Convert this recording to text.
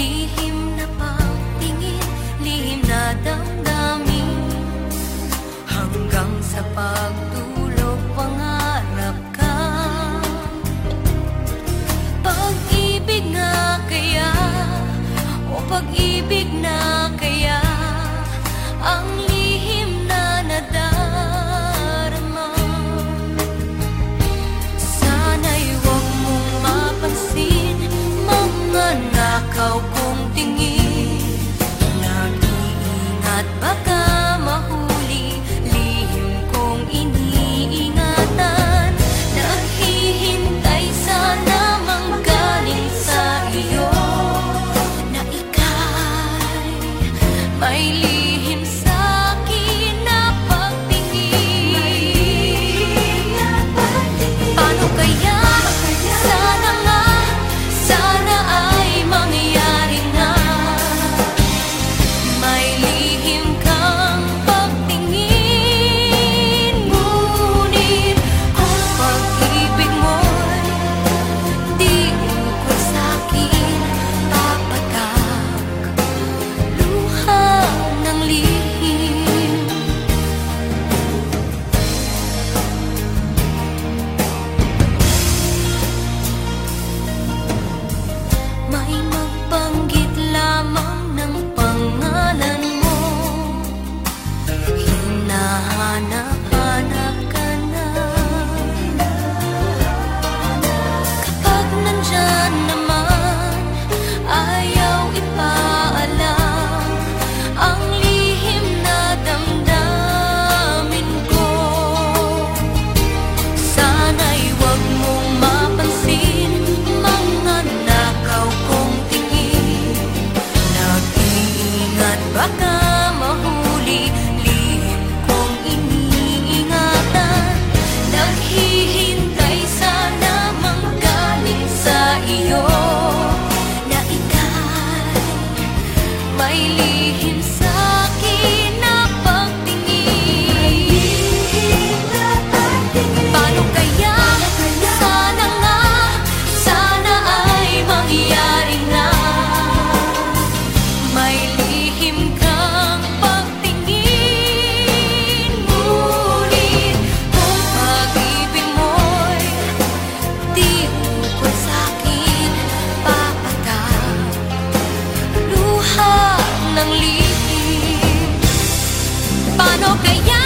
Lihim na pagtingin, lihim na damdamin. Hanggang sa pagtulog, pangarap ka. Pag-ibig nga kaya o pag-ibig 若 야.